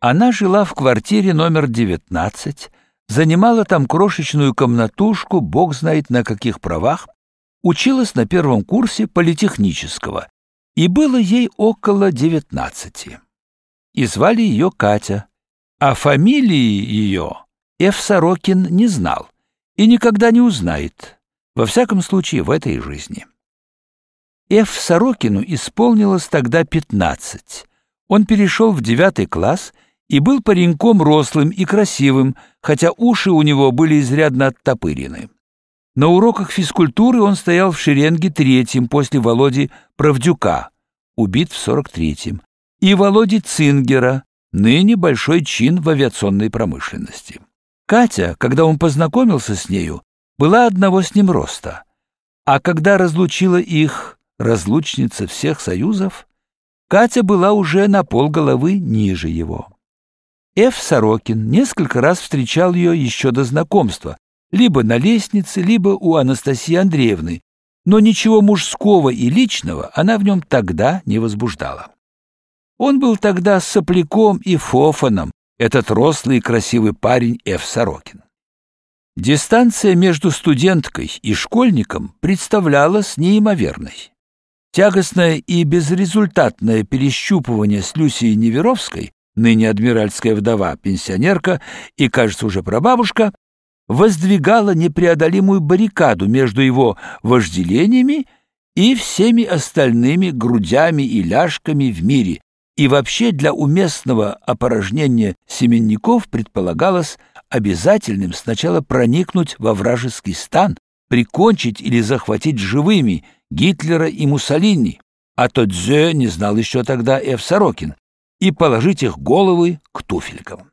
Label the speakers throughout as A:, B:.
A: Она жила в квартире номер 19, занимала там крошечную комнатушку, бог знает на каких правах, училась на первом курсе политехнического, и было ей около 19. И звали ее Катя, а фамилии ее Ф. Сорокин не знал и никогда не узнает, во всяком случае в этой жизни. Ф. Сорокину исполнилось тогда 15. Он перешел в девятый класс и был пареньком рослым и красивым, хотя уши у него были изрядно оттопырены. На уроках физкультуры он стоял в шеренге третьим после Володи Правдюка, убит в 43-м, и Володи Цингера, ныне большой чин в авиационной промышленности. Катя, когда он познакомился с нею, была одного с ним роста, а когда разлучила их разлучница всех союзов, Катя была уже на полголовы ниже его. Ф. Сорокин несколько раз встречал ее еще до знакомства, либо на лестнице, либо у Анастасии Андреевны, но ничего мужского и личного она в нем тогда не возбуждала. Он был тогда сопляком и фофаном, этот рослый и красивый парень Ф. Сорокин. Дистанция между студенткой и школьником представлялась неимоверной. Тягостное и безрезультатное перещупывание с Люсией Неверовской ныне адмиральская вдова, пенсионерка и, кажется, уже прабабушка, воздвигала непреодолимую баррикаду между его вожделениями и всеми остальными грудями и ляжками в мире, и вообще для уместного опорожнения семенников предполагалось обязательным сначала проникнуть во вражеский стан, прикончить или захватить живыми Гитлера и Муссолини, а то Дзё не знал еще тогда Ф. Сорокин, и положить их головы к туфелькам.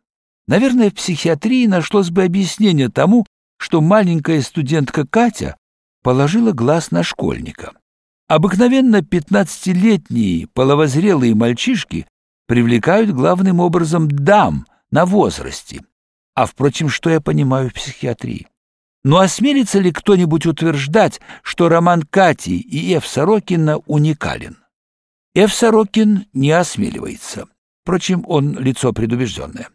A: Наверное, в психиатрии нашлось бы объяснение тому, что маленькая студентка Катя положила глаз на школьника. Обыкновенно пятнадцатилетние половозрелые мальчишки привлекают главным образом дам на возрасте. А, впрочем, что я понимаю в психиатрии? Но осмелится ли кто-нибудь утверждать, что роман Кати и Ф. Сорокина уникален? Ф. Сорокин не осмеливается. Впрочем, он лицо предубежденное.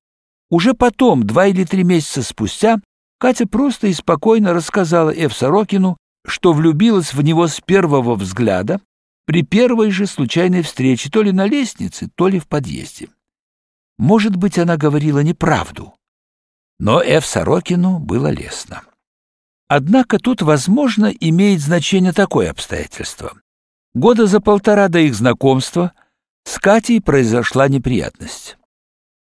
A: Уже потом, два или три месяца спустя, Катя просто и спокойно рассказала Эв Сорокину, что влюбилась в него с первого взгляда при первой же случайной встрече то ли на лестнице, то ли в подъезде. Может быть, она говорила неправду, но Эв Сорокину было лестно. Однако тут, возможно, имеет значение такое обстоятельство. Года за полтора до их знакомства с Катей произошла неприятность.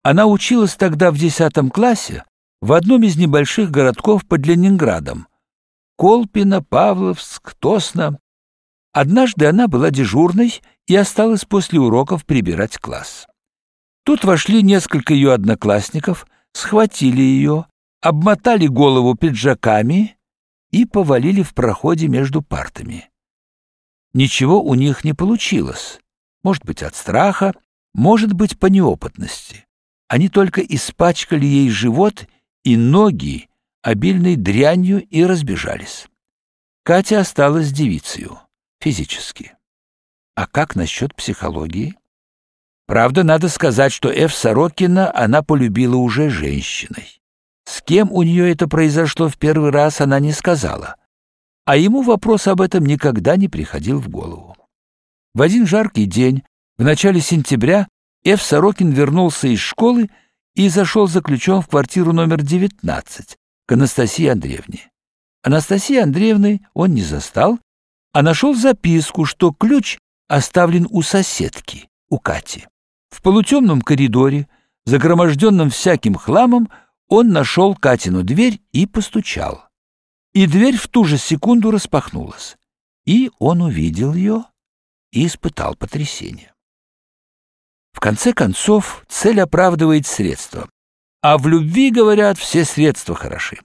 A: Она училась тогда в десятом классе в одном из небольших городков под Ленинградом. Колпино, Павловск, Тосно. Однажды она была дежурной и осталась после уроков прибирать класс. Тут вошли несколько ее одноклассников, схватили ее, обмотали голову пиджаками и повалили в проходе между партами. Ничего у них не получилось может быть, от страха, может быть, по неопытности. Они только испачкали ей живот и ноги обильной дрянью и разбежались. Катя осталась девицею, физически. А как насчет психологии? Правда, надо сказать, что Ф. Сорокина она полюбила уже женщиной. С кем у нее это произошло в первый раз, она не сказала. А ему вопрос об этом никогда не приходил в голову. В один жаркий день, в начале сентября, Ф. Сорокин вернулся из школы и зашел за ключом в квартиру номер 19 к Анастасии Андреевне. Анастасии Андреевны он не застал, а нашел записку, что ключ оставлен у соседки, у Кати. В полутемном коридоре, загроможденном всяким хламом, он нашел Катину дверь и постучал. И дверь в ту же секунду распахнулась. И он увидел ее и испытал потрясение. В конце концов, цель оправдывает средства. А в любви, говорят, все средства хороши.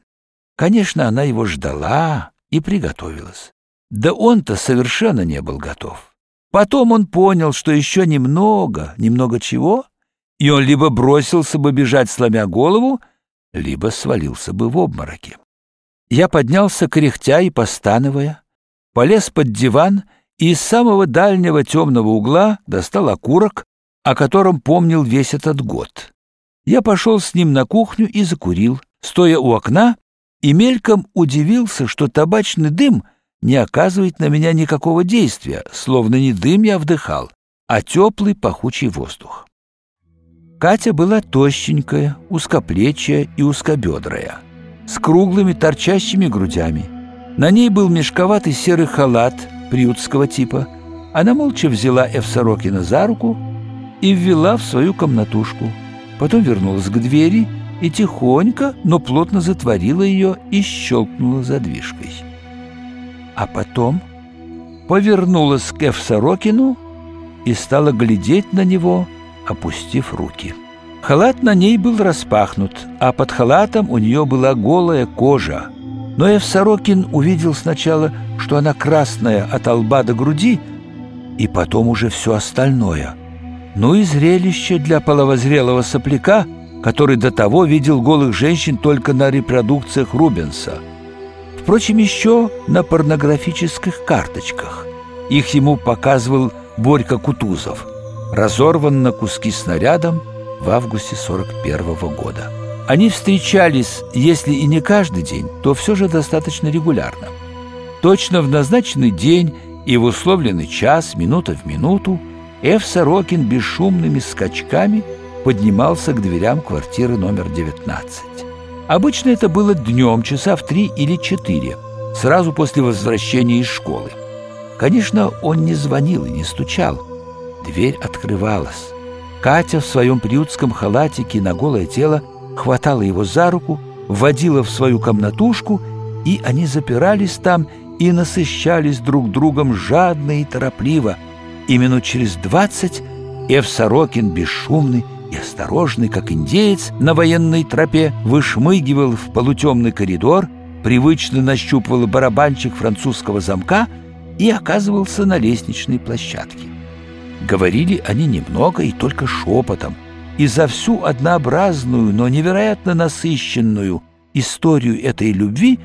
A: Конечно, она его ждала и приготовилась. Да он-то совершенно не был готов. Потом он понял, что еще немного, немного чего, и он либо бросился бы бежать, сломя голову, либо свалился бы в обмороке. Я поднялся, кряхтя и постановая, полез под диван из самого дальнего темного угла достал окурок, о котором помнил весь этот год. Я пошел с ним на кухню и закурил, стоя у окна, и мельком удивился, что табачный дым не оказывает на меня никакого действия, словно не дым я вдыхал, а теплый пахучий воздух. Катя была тощенькая, узкоплечья и узкобедрая, с круглыми торчащими грудями. На ней был мешковатый серый халат приютского типа. Она молча взяла Эв Сорокина за руку и ввела в свою комнатушку. Потом вернулась к двери и тихонько, но плотно затворила ее и щелкнула задвижкой. А потом повернулась к Эв Сорокину и стала глядеть на него, опустив руки. Халат на ней был распахнут, а под халатом у нее была голая кожа. Но Эв Сорокин увидел сначала, что она красная от лба до груди, и потом уже все остальное. Ну и зрелище для половозрелого сопляка, который до того видел голых женщин только на репродукциях Рубенса. Впрочем, еще на порнографических карточках. Их ему показывал Борька Кутузов – разорван на куски снарядом в августе 41 -го года. Они встречались, если и не каждый день, то все же достаточно регулярно. Точно в назначенный день и в условленный час, минута в минуту, Ф. Сорокин бесшумными скачками поднимался к дверям квартиры номер 19. Обычно это было днем, часа в три или четыре, сразу после возвращения из школы. Конечно, он не звонил и не стучал – Дверь открывалась. Катя в своем приютском халатике на голое тело хватала его за руку, вводила в свою комнатушку, и они запирались там и насыщались друг другом жадно и торопливо. И минут через двадцать Эв Сорокин, бесшумный и осторожный, как индеец на военной тропе, вышмыгивал в полутемный коридор, привычно нащупывал барабанчик французского замка и оказывался на лестничной площадке. Говорили они немного и только шепотом, и за всю однообразную, но невероятно насыщенную историю этой любви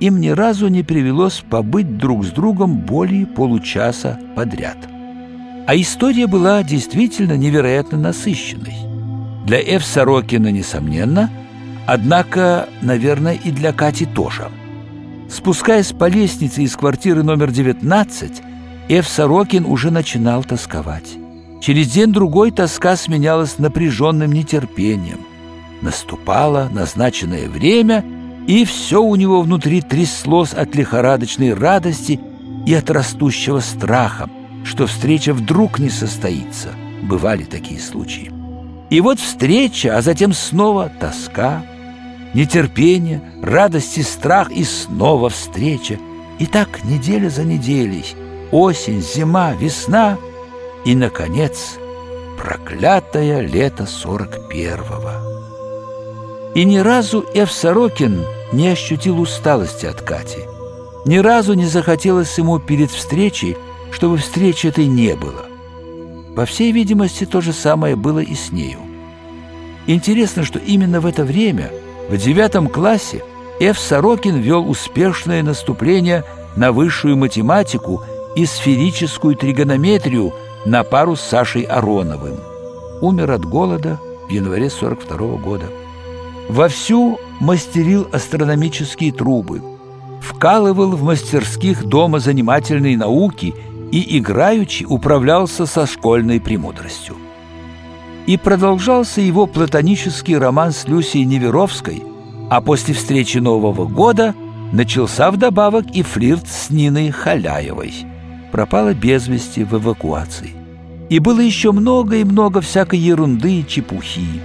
A: им ни разу не привелось побыть друг с другом более получаса подряд. А история была действительно невероятно насыщенной. Для Эв Сорокина, несомненно, однако, наверное, и для Кати тоже. Спускаясь по лестнице из квартиры номер 19, Эв Сорокин уже начинал тосковать. Через день-другой тоска сменялась напряженным нетерпением. Наступало назначенное время, и все у него внутри тряслось от лихорадочной радости и от растущего страха, что встреча вдруг не состоится. Бывали такие случаи. И вот встреча, а затем снова тоска, нетерпение, радость и страх, и снова встреча. И так неделя за неделей – осень, зима, весна и, наконец, проклятое лето 41-го. И ни разу Эв Сорокин не ощутил усталости от Кати. Ни разу не захотелось ему перед встречей, чтобы встречи этой не было. По всей видимости, то же самое было и с нею. Интересно, что именно в это время, в девятом классе, Эв Сорокин вел успешное наступление на высшую математику – и сферическую тригонометрию на пару с Сашей Ароновым. Умер от голода в январе 42 -го года. Вовсю мастерил астрономические трубы, вкалывал в мастерских Дома занимательной науки и играючи управлялся со школьной премудростью. И продолжался его платонический роман с Люсией Неверовской, а после встречи Нового года начался вдобавок и флирт с Ниной Халяевой – пропала без вести в эвакуации. И было еще много и много всякой ерунды и чепухи.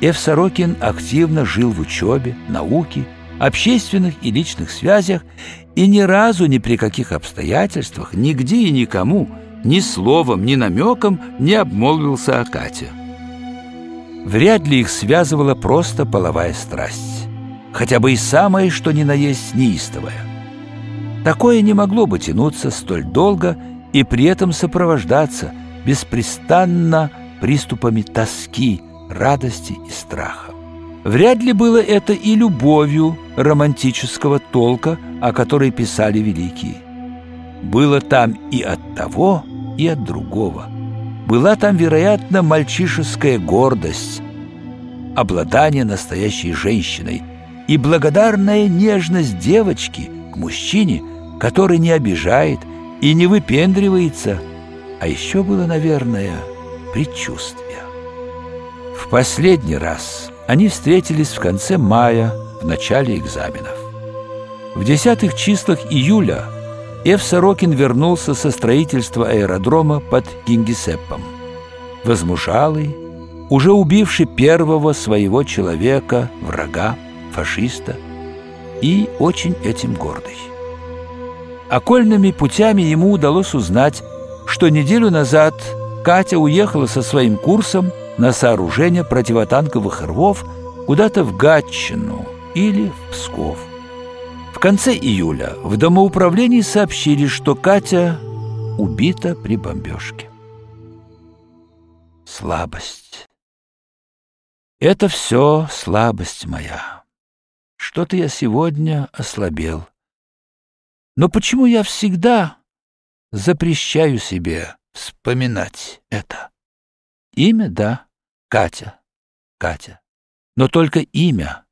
A: Эв Сорокин активно жил в учебе, науке, общественных и личных связях и ни разу ни при каких обстоятельствах, нигде и никому, ни словом, ни намеком не обмолвился о Кате. Вряд ли их связывала просто половая страсть, хотя бы и самое, что ни на есть неистовая – Такое не могло бы тянуться столь долго и при этом сопровождаться беспрестанно приступами тоски, радости и страха. Вряд ли было это и любовью романтического толка, о которой писали великие. Было там и от того, и от другого. Была там, вероятно, мальчишеская гордость. обладание настоящей женщиной и благодарная нежность девочки к мужчине, который не обижает и не выпендривается. А еще было, наверное, предчувствие. В последний раз они встретились в конце мая, в начале экзаменов. В десятых числах июля Эв Сорокин вернулся со строительства аэродрома под Кингисеппом. Возмужалый, уже убивший первого своего человека, врага, фашиста, и очень этим гордый. Окольными путями ему удалось узнать, что неделю назад Катя уехала со своим курсом на сооружение противотанковых рвов куда-то в Гатчину или в Псков. В конце июля в домоуправлении сообщили, что Катя убита при бомбежке. Слабость. Это все слабость моя. Что-то я сегодня ослабел. Но почему я всегда запрещаю себе вспоминать это? Имя, да, Катя, Катя. Но только имя.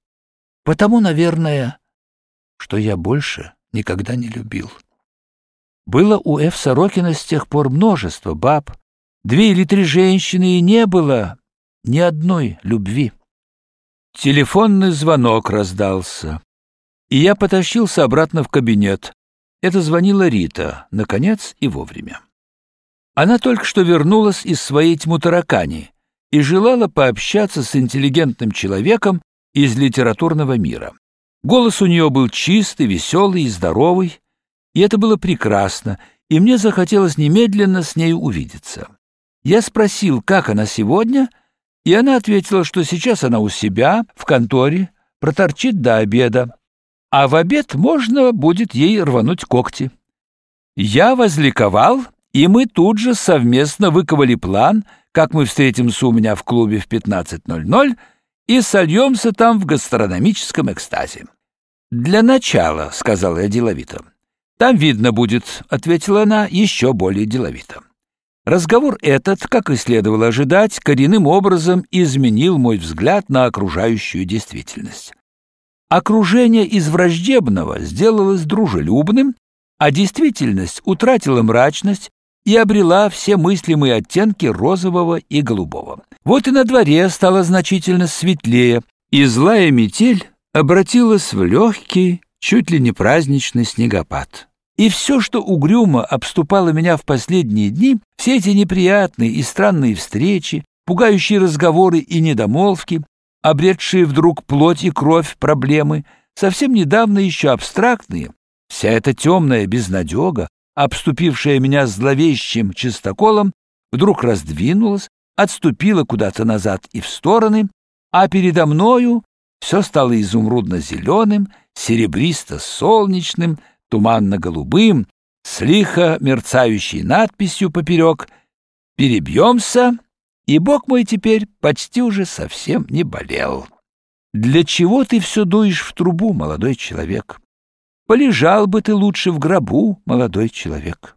A: Потому, наверное, что я больше никогда не любил. Было у Ф. Сорокина с тех пор множество баб, две или три женщины, и не было ни одной любви. Телефонный звонок раздался, и я потащился обратно в кабинет. Это звонила Рита, наконец и вовремя. Она только что вернулась из своей тьму таракани и желала пообщаться с интеллигентным человеком из литературного мира. Голос у нее был чистый, веселый и здоровый, и это было прекрасно, и мне захотелось немедленно с ней увидеться. Я спросил, как она сегодня, и она ответила, что сейчас она у себя, в конторе, проторчит до обеда, а в обед можно будет ей рвануть когти. Я возликовал и мы тут же совместно выковали план, как мы встретимся у меня в клубе в 15.00 и сольемся там в гастрономическом экстазе. «Для начала», — сказала я деловито. «Там видно будет», — ответила она еще более деловито. Разговор этот, как и следовало ожидать, коренным образом изменил мой взгляд на окружающую действительность. Окружение из враждебного сделалось дружелюбным, а действительность утратила мрачность и обрела все мыслимые оттенки розового и голубого. Вот и на дворе стало значительно светлее, и злая метель обратилась в легкий, чуть ли не праздничный снегопад. И все, что угрюмо обступало меня в последние дни, все эти неприятные и странные встречи, пугающие разговоры и недомолвки, обретшие вдруг плоть и кровь проблемы, совсем недавно еще абстрактные, вся эта темная безнадега, обступившая меня зловещим чистоколом, вдруг раздвинулась, отступила куда-то назад и в стороны, а передо мною все стало изумрудно-зеленым, серебристо-солнечным, туманно-голубым, с лихо мерцающей надписью поперек «Перебьемся», и бог мой теперь почти уже совсем не болел. «Для чего ты все дуешь в трубу, молодой человек?» Полежал бы ты лучше в гробу, молодой человек.